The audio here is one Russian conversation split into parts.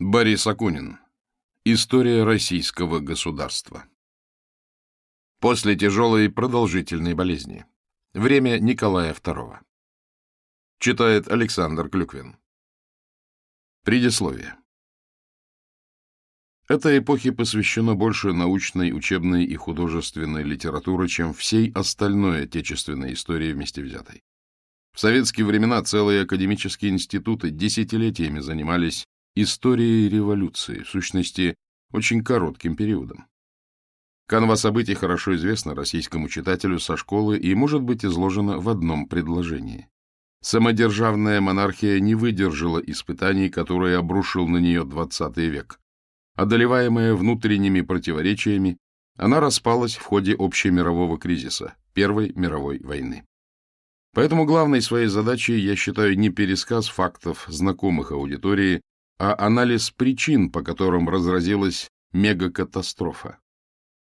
Борис Акунин. История российского государства. После тяжелой и продолжительной болезни. Время Николая II. Читает Александр Клюквин. Предисловие. Этой эпохе посвящено больше научной, учебной и художественной литературы, чем всей остальной отечественной истории вместе взятой. В советские времена целые академические институты десятилетиями занимались историей революции, в сущности, очень коротким периодом. Канва событий хорошо известна российскому читателю со школы и может быть изложена в одном предложении. Самодержавная монархия не выдержала испытаний, которые обрушил на нее XX век. Одолеваемая внутренними противоречиями, она распалась в ходе общемирового кризиса, Первой мировой войны. Поэтому главной своей задачей я считаю не пересказ фактов, знакомых аудитории, а анализ причин, по которым разразилась мегакатастрофа.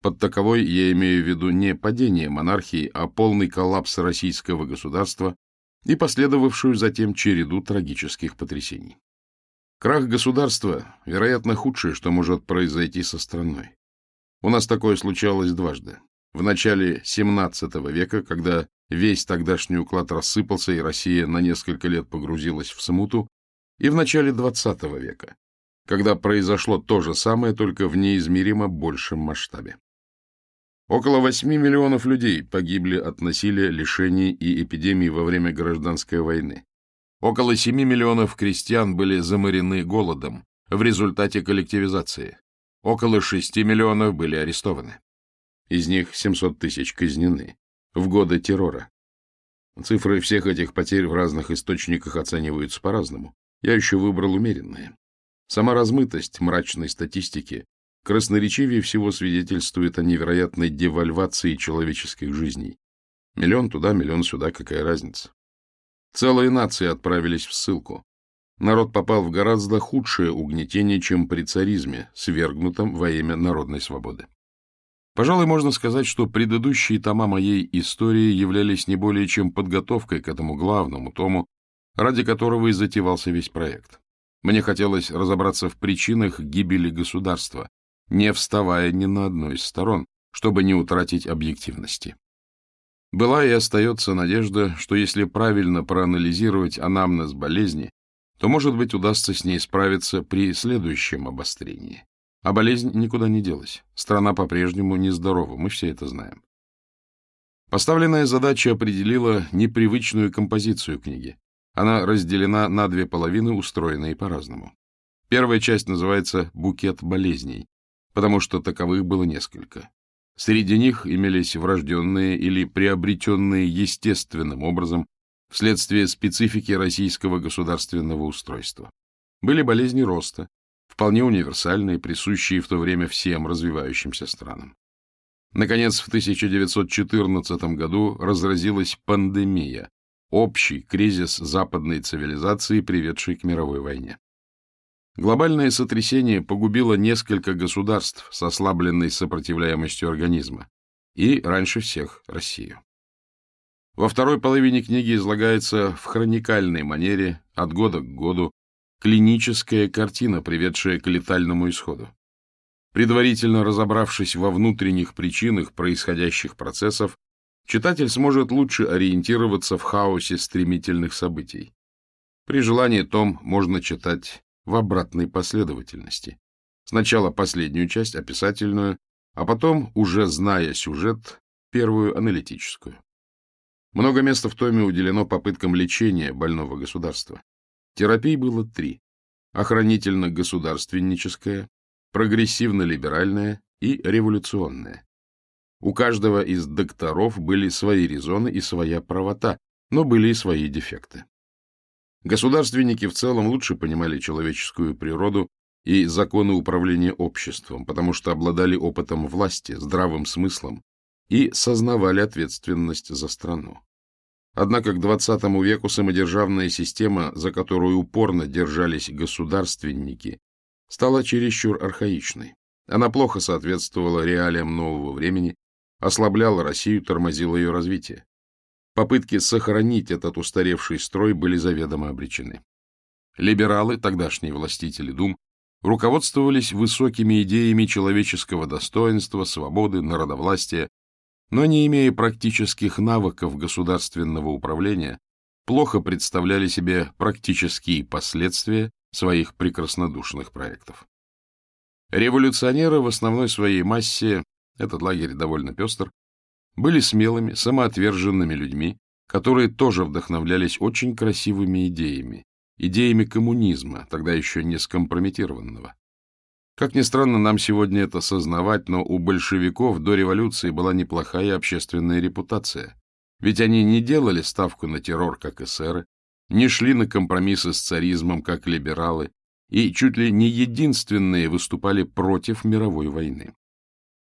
Под таковой я имею в виду не падение монархии, а полный коллапс российского государства и последовавшую затем череду трагических потрясений. Крах государства, вероятно, худшее, что может произойти со страной. У нас такое случалось дважды. В начале XVII века, когда весь тогдашний уклад рассыпался и Россия на несколько лет погрузилась в смуту, и в начале XX века, когда произошло то же самое, только в неизмеримо большем масштабе. Около 8 миллионов людей погибли от насилия, лишений и эпидемий во время гражданской войны. Около 7 миллионов крестьян были заморены голодом в результате коллективизации. Около 6 миллионов были арестованы. Из них 700 тысяч казнены в годы террора. Цифры всех этих потерь в разных источниках оцениваются по-разному. Я еще выбрал умеренные. Сама размытость мрачной статистики красноречивее всего свидетельствует о невероятной девальвации человеческих жизней. Миллион туда, миллион сюда, какая разница? Целые нации отправились в ссылку. Народ попал в гораздо худшее угнетение, чем при царизме, свергнутом во имя народной свободы. Пожалуй, можно сказать, что предыдущие тома моей истории являлись не более чем подготовкой к этому главному тому, ради которого и затевался весь проект. Мне хотелось разобраться в причинах гибели государства, не вставая ни на одной из сторон, чтобы не утратить объективности. Была и остается надежда, что если правильно проанализировать анамнез болезни, то, может быть, удастся с ней справиться при следующем обострении. А болезнь никуда не делась. Страна по-прежнему нездорова, мы все это знаем. Поставленная задача определила непривычную композицию книги. Она разделена на две половины, устроенные по-разному. Первая часть называется «Букет болезней», потому что таковых было несколько. Среди них имелись врожденные или приобретенные естественным образом вследствие специфики российского государственного устройства. Были болезни роста, вполне универсальные, присущие в то время всем развивающимся странам. Наконец, в 1914 году разразилась пандемия, общий кризис западной цивилизации, приведший к мировой войне. Глобальное сотрясение погубило несколько государств с ослабленной сопротивляемостью организма, и, раньше всех, Россию. Во второй половине книги излагается в хроникальной манере, от года к году, клиническая картина, приведшая к летальному исходу. Предварительно разобравшись во внутренних причинах происходящих процессов, читатель сможет лучше ориентироваться в хаосе стремительных событий. При желании том можно читать в обратной последовательности. Сначала последнюю часть, описательную, а потом, уже зная сюжет, первую аналитическую. Много места в томе уделено попыткам лечения больного государства. Терапий было три – охранительно-государственническая, прогрессивно-либеральная и революционная. У каждого из докторов были свои резоны и своя правота, но были и свои дефекты. Государственники в целом лучше понимали человеческую природу и законы управления обществом, потому что обладали опытом власти, здравым смыслом и сознавали ответственность за страну. Однако к XX веку самодержавная система, за которую упорно держались государственники, стала чересчур архаичной. Она плохо соответствовала реалиям нового времени ослабляла Россию, тормозила ее развитие. Попытки сохранить этот устаревший строй были заведомо обречены. Либералы, тогдашние властители дум, руководствовались высокими идеями человеческого достоинства, свободы, народовластия, но, не имея практических навыков государственного управления, плохо представляли себе практические последствия своих прекраснодушных проектов. Революционеры в основной своей массе, этот лагерь довольно пестр, были смелыми, самоотверженными людьми, которые тоже вдохновлялись очень красивыми идеями, идеями коммунизма, тогда еще не скомпрометированного. Как ни странно нам сегодня это сознавать, но у большевиков до революции была неплохая общественная репутация. Ведь они не делали ставку на террор, как эсеры, не шли на компромиссы с царизмом, как либералы, и чуть ли не единственные выступали против мировой войны.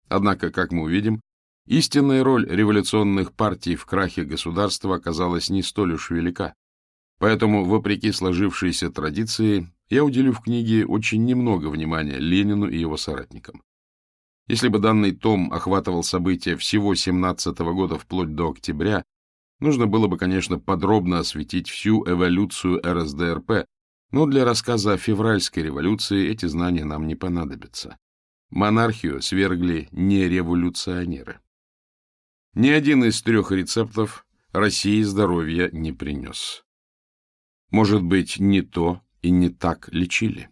Однако, как мы увидим, истинная роль революционных партий в крахе государства оказалась не столь уж велика. Поэтому, вопреки сложившейся традиции, я уделю в книге очень немного внимания Ленину и его соратникам. Если бы данный том охватывал события всего 17 -го года вплоть до октября, нужно было бы, конечно, подробно осветить всю эволюцию РСДРП, но для рассказа о февральской революции эти знания нам не понадобятся. Монархию свергли не революционеры. Ни один из трех рецептов России здоровья не принес. Может быть, не то и не так лечили.